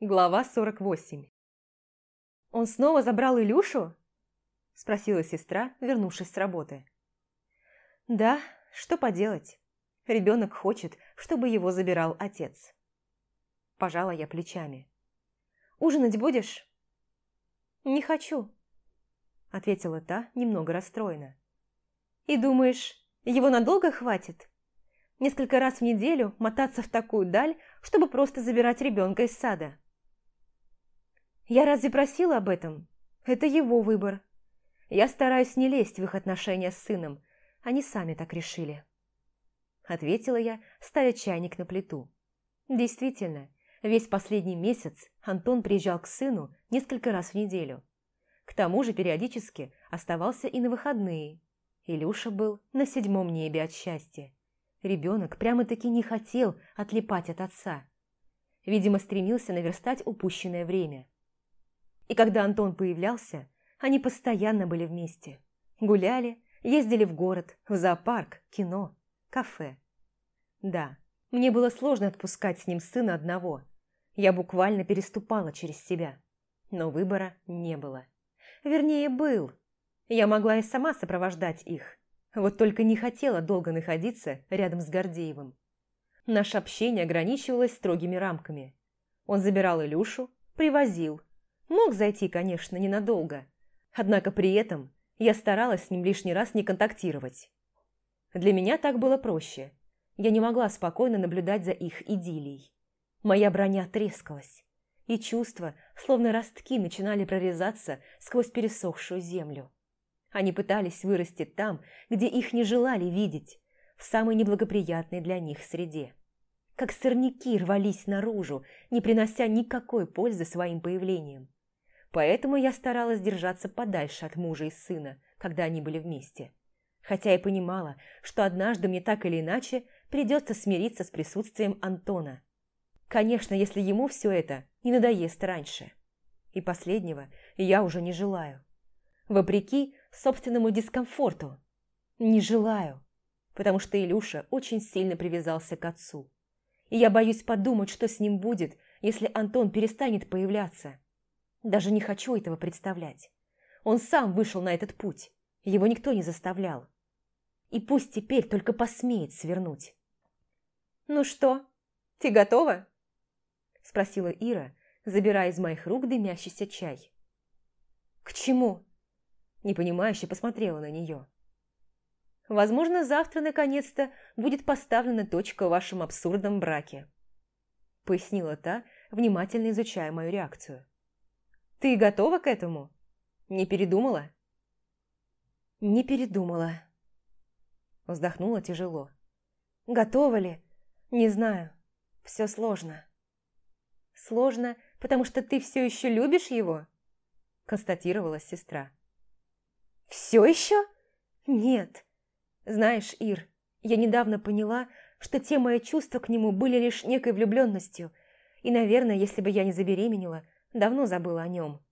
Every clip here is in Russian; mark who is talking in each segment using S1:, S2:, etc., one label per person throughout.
S1: Глава 48 «Он снова забрал Илюшу?» – спросила сестра, вернувшись с работы. «Да, что поделать. Ребенок хочет, чтобы его забирал отец». Пожала я плечами. «Ужинать будешь?» «Не хочу», – ответила та, немного расстроена. «И думаешь, его надолго хватит? Несколько раз в неделю мотаться в такую даль, чтобы просто забирать ребенка из сада?» Я разве просила об этом? Это его выбор. Я стараюсь не лезть в их отношения с сыном. Они сами так решили. Ответила я, ставя чайник на плиту. Действительно, весь последний месяц Антон приезжал к сыну несколько раз в неделю. К тому же периодически оставался и на выходные. Илюша был на седьмом небе от счастья. Ребенок прямо-таки не хотел отлипать от отца. Видимо, стремился наверстать упущенное время. И когда Антон появлялся, они постоянно были вместе. Гуляли, ездили в город, в зоопарк, кино, кафе. Да, мне было сложно отпускать с ним сына одного. Я буквально переступала через себя. Но выбора не было. Вернее, был. Я могла и сама сопровождать их. Вот только не хотела долго находиться рядом с Гордеевым. Наше общение ограничивалось строгими рамками. Он забирал Илюшу, привозил, Мог зайти, конечно, ненадолго. Однако при этом я старалась с ним лишний раз не контактировать. Для меня так было проще. Я не могла спокойно наблюдать за их идиллией. Моя броня трескалась, и чувства, словно ростки, начинали прорезаться сквозь пересохшую землю. Они пытались вырасти там, где их не желали видеть, в самой неблагоприятной для них среде. Как сорняки рвались наружу, не принося никакой пользы своим появлением. Поэтому я старалась держаться подальше от мужа и сына, когда они были вместе. Хотя и понимала, что однажды мне так или иначе придется смириться с присутствием Антона. Конечно, если ему все это не надоест раньше. И последнего я уже не желаю. Вопреки собственному дискомфорту. Не желаю, потому что Илюша очень сильно привязался к отцу. И я боюсь подумать, что с ним будет, если Антон перестанет появляться даже не хочу этого представлять. Он сам вышел на этот путь. Его никто не заставлял. И пусть теперь только посмеет свернуть. «Ну что, ты готова?» Спросила Ира, забирая из моих рук дымящийся чай. «К чему?» Непонимающе посмотрела на нее. «Возможно, завтра наконец-то будет поставлена точка в вашем абсурдном браке», пояснила та, внимательно изучая мою реакцию. Ты готова к этому? Не передумала?» «Не передумала», – вздохнула тяжело. «Готова ли? Не знаю. Все сложно». «Сложно, потому что ты все еще любишь его?» – констатировала сестра. «Все еще? Нет. Знаешь, Ир, я недавно поняла, что те мои чувства к нему были лишь некой влюбленностью, и, наверное, если бы я не забеременела – Давно забыла о нем.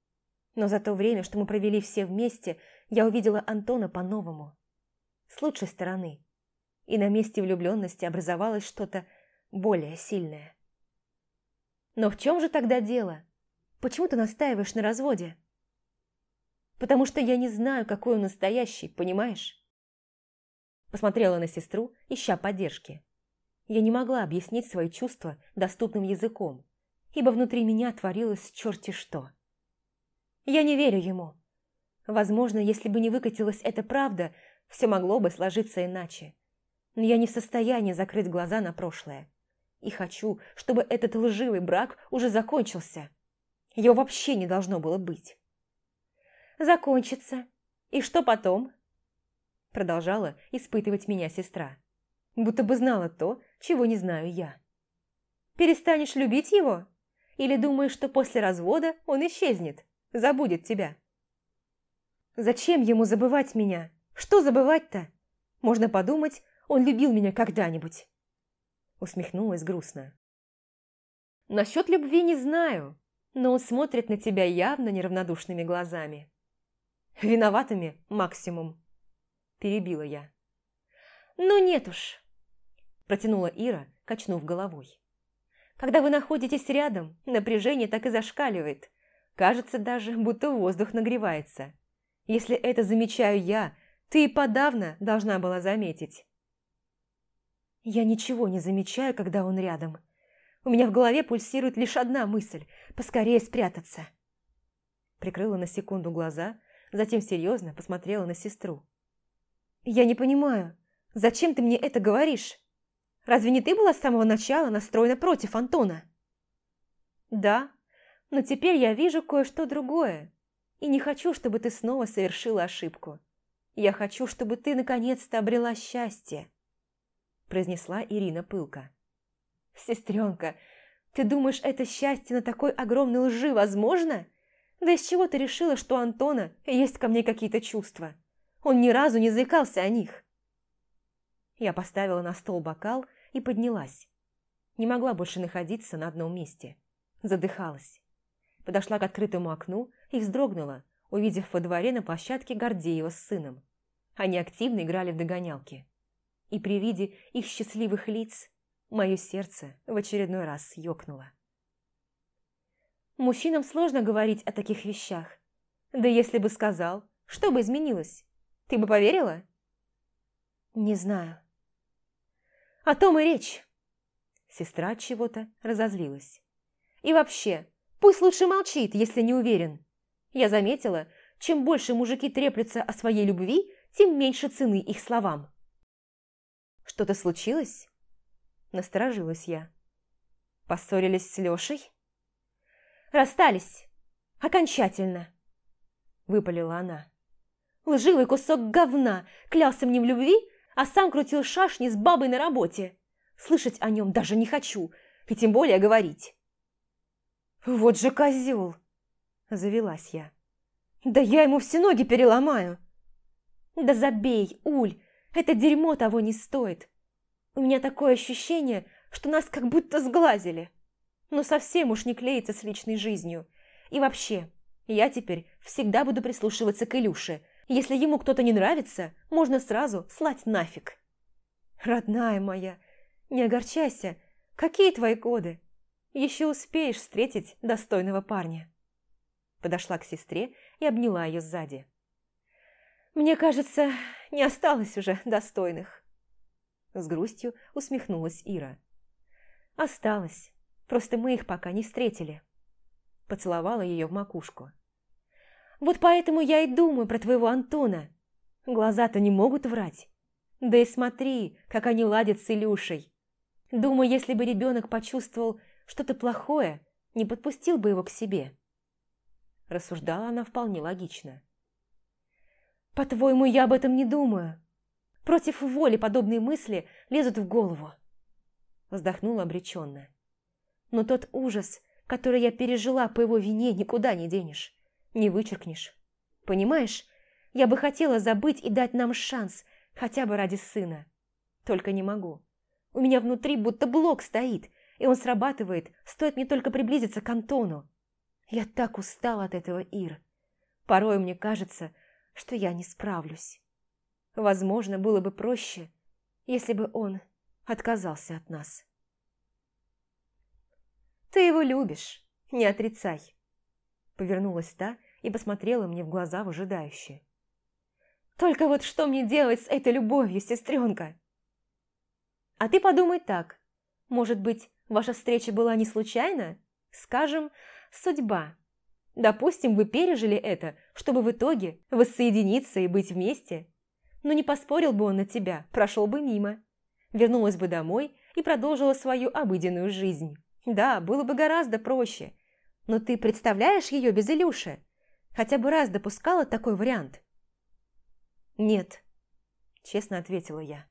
S1: Но за то время, что мы провели все вместе, я увидела Антона по-новому. С лучшей стороны. И на месте влюбленности образовалось что-то более сильное. Но в чем же тогда дело? Почему ты настаиваешь на разводе? Потому что я не знаю, какой он настоящий, понимаешь? Посмотрела на сестру, ища поддержки. Я не могла объяснить свои чувства доступным языком ибо внутри меня творилось черти что. Я не верю ему. Возможно, если бы не выкатилась эта правда, все могло бы сложиться иначе. Но я не в состоянии закрыть глаза на прошлое. И хочу, чтобы этот лживый брак уже закончился. Его вообще не должно было быть. «Закончится. И что потом?» Продолжала испытывать меня сестра. Будто бы знала то, чего не знаю я. «Перестанешь любить его?» Или думаешь, что после развода он исчезнет, забудет тебя? Зачем ему забывать меня? Что забывать-то? Можно подумать, он любил меня когда-нибудь. Усмехнулась грустно. Насчет любви не знаю, но он смотрит на тебя явно неравнодушными глазами. Виноватыми максимум. Перебила я. Ну нет уж, протянула Ира, качнув головой. Когда вы находитесь рядом, напряжение так и зашкаливает. Кажется даже, будто воздух нагревается. Если это замечаю я, ты и подавно должна была заметить. Я ничего не замечаю, когда он рядом. У меня в голове пульсирует лишь одна мысль – поскорее спрятаться. Прикрыла на секунду глаза, затем серьезно посмотрела на сестру. «Я не понимаю, зачем ты мне это говоришь? Разве не ты была с самого начала настроена против Антона?» «Да, но теперь я вижу кое-что другое, и не хочу, чтобы ты снова совершила ошибку. Я хочу, чтобы ты наконец-то обрела счастье», произнесла Ирина пылко. «Сестренка, ты думаешь, это счастье на такой огромной лжи возможно? Да из чего ты решила, что у Антона есть ко мне какие-то чувства? Он ни разу не заикался о них». Я поставила на стол бокал и поднялась. Не могла больше находиться на одном месте. Задыхалась. Подошла к открытому окну и вздрогнула, увидев во дворе на площадке Гордеева с сыном. Они активно играли в догонялки. И при виде их счастливых лиц мое сердце в очередной раз ёкнуло. Мужчинам сложно говорить о таких вещах. Да если бы сказал, что бы изменилось? Ты бы поверила? Не знаю. О том и речь. Сестра от чего-то разозлилась. И вообще, пусть лучше молчит, если не уверен. Я заметила, чем больше мужики треплются о своей любви, тем меньше цены их словам. Что-то случилось? Насторожилась я. Поссорились с Лешей? Расстались. Окончательно. Выпалила она. Лживый кусок говна клялся мне в любви, а сам крутил шашни с бабой на работе. Слышать о нем даже не хочу, и тем более говорить. «Вот же козел!» – завелась я. «Да я ему все ноги переломаю!» «Да забей, Уль, это дерьмо того не стоит. У меня такое ощущение, что нас как будто сглазили. Но совсем уж не клеится с личной жизнью. И вообще, я теперь всегда буду прислушиваться к Илюше. Если ему кто-то не нравится, можно сразу слать нафиг. Родная моя, не огорчайся. Какие твои годы? Еще успеешь встретить достойного парня. Подошла к сестре и обняла ее сзади. Мне кажется, не осталось уже достойных. С грустью усмехнулась Ира. Осталось. Просто мы их пока не встретили. Поцеловала ее в макушку. Вот поэтому я и думаю про твоего Антона. Глаза-то не могут врать. Да и смотри, как они ладят с Илюшей. Думаю, если бы ребенок почувствовал что-то плохое, не подпустил бы его к себе. Рассуждала она вполне логично. По-твоему, я об этом не думаю. Против воли подобные мысли лезут в голову. Вздохнула обреченно. Но тот ужас, который я пережила по его вине, никуда не денешь, не вычеркнешь. Понимаешь, я бы хотела забыть и дать нам шанс, хотя бы ради сына. Только не могу. У меня внутри будто блок стоит, и он срабатывает, стоит мне только приблизиться к Антону. Я так устала от этого, Ир. Порой мне кажется, что я не справлюсь. Возможно, было бы проще, если бы он отказался от нас. «Ты его любишь, не отрицай!» Повернулась та и посмотрела мне в глаза выжидающе. «Только вот что мне делать с этой любовью, сестренка?» «А ты подумай так. Может быть, ваша встреча была не случайна? Скажем, судьба. Допустим, вы пережили это, чтобы в итоге воссоединиться и быть вместе. Но не поспорил бы он на тебя, прошел бы мимо. Вернулась бы домой и продолжила свою обыденную жизнь. Да, было бы гораздо проще. Но ты представляешь ее без Илюши? Хотя бы раз допускала такой вариант? Нет, честно ответила я.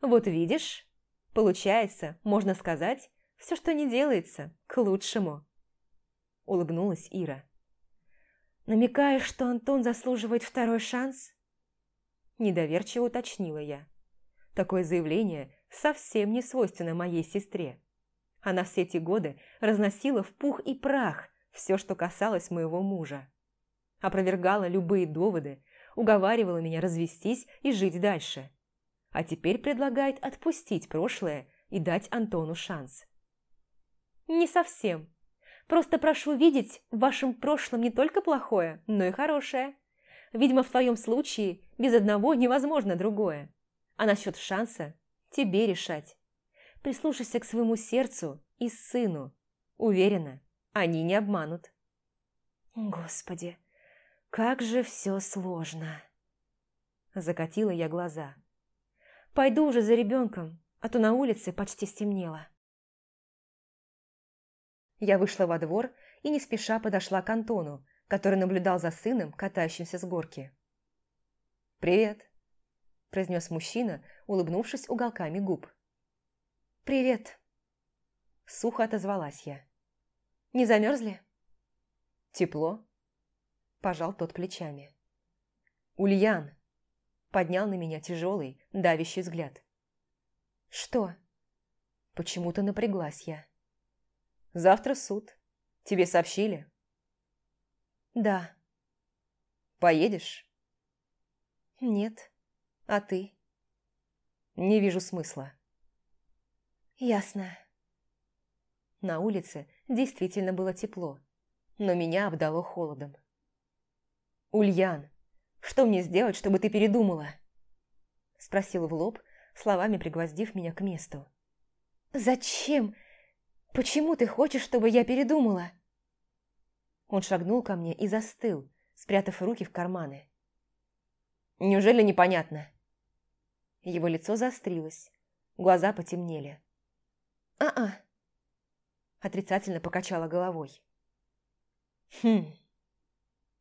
S1: Вот видишь, получается, можно сказать, все, что не делается, к лучшему улыбнулась Ира. «Намекаешь, что Антон заслуживает второй шанс?» Недоверчиво уточнила я. Такое заявление совсем не свойственно моей сестре. Она все эти годы разносила в пух и прах все, что касалось моего мужа. Опровергала любые доводы, уговаривала меня развестись и жить дальше. А теперь предлагает отпустить прошлое и дать Антону шанс. Не совсем. Просто прошу видеть в вашем прошлом не только плохое, но и хорошее. Видимо, в твоем случае без одного невозможно другое. А насчет шанса тебе решать. Прислушайся к своему сердцу и сыну. Уверена, они не обманут. Господи, как же все сложно. Закатила я глаза. Пойду уже за ребенком, а то на улице почти стемнело. Я вышла во двор и не спеша подошла к Антону, который наблюдал за сыном, катающимся с горки. «Привет», – произнес мужчина, улыбнувшись уголками губ. «Привет», – сухо отозвалась я. «Не замерзли?» «Тепло», – пожал тот плечами. «Ульян», – поднял на меня тяжелый, давящий взгляд. «Что?» Почему-то напряглась я. Завтра суд. Тебе сообщили?» «Да». «Поедешь?» «Нет. А ты?» «Не вижу смысла». «Ясно». На улице действительно было тепло, но меня обдало холодом. «Ульян, что мне сделать, чтобы ты передумала?» Спросил в лоб, словами пригвоздив меня к месту. «Зачем? «Почему ты хочешь, чтобы я передумала?» Он шагнул ко мне и застыл, спрятав руки в карманы. «Неужели непонятно?» Его лицо заострилось, глаза потемнели. «А-а!» Отрицательно покачала головой. «Хм...»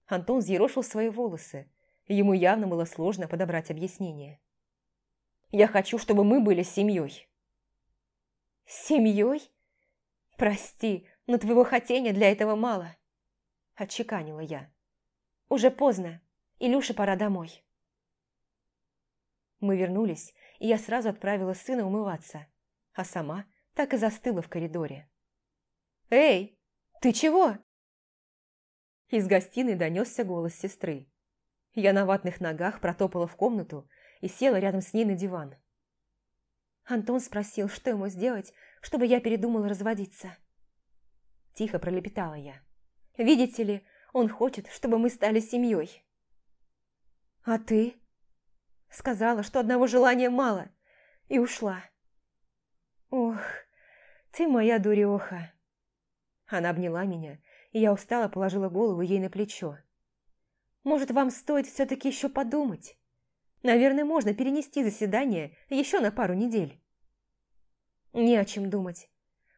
S1: Антон взъерошил свои волосы, ему явно было сложно подобрать объяснение. «Я хочу, чтобы мы были семьей». «Семьей?» «Прости, но твоего хотения для этого мало», – отчеканила я. «Уже поздно. Илюше пора домой». Мы вернулись, и я сразу отправила сына умываться, а сама так и застыла в коридоре. «Эй, ты чего?» Из гостиной донесся голос сестры. Я на ватных ногах протопала в комнату и села рядом с ней на диван. Антон спросил, что ему сделать, чтобы я передумала разводиться. Тихо пролепетала я. «Видите ли, он хочет, чтобы мы стали семьей». «А ты?» Сказала, что одного желания мало, и ушла. «Ох, ты моя дуреха!» Она обняла меня, я устало положила голову ей на плечо. «Может, вам стоит все-таки еще подумать? Наверное, можно перенести заседание еще на пару недель». Не о чем думать.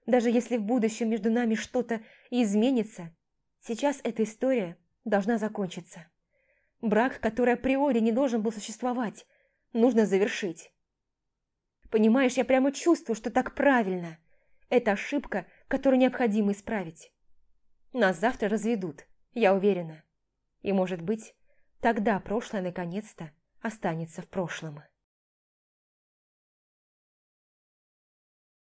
S1: Даже если в будущем между нами что-то изменится, сейчас эта история должна закончиться. Брак, который априори не должен был существовать, нужно завершить. Понимаешь, я прямо чувствую, что так правильно. Это ошибка, которую необходимо исправить. Нас завтра разведут, я уверена. И, может быть, тогда прошлое наконец-то останется в прошлом.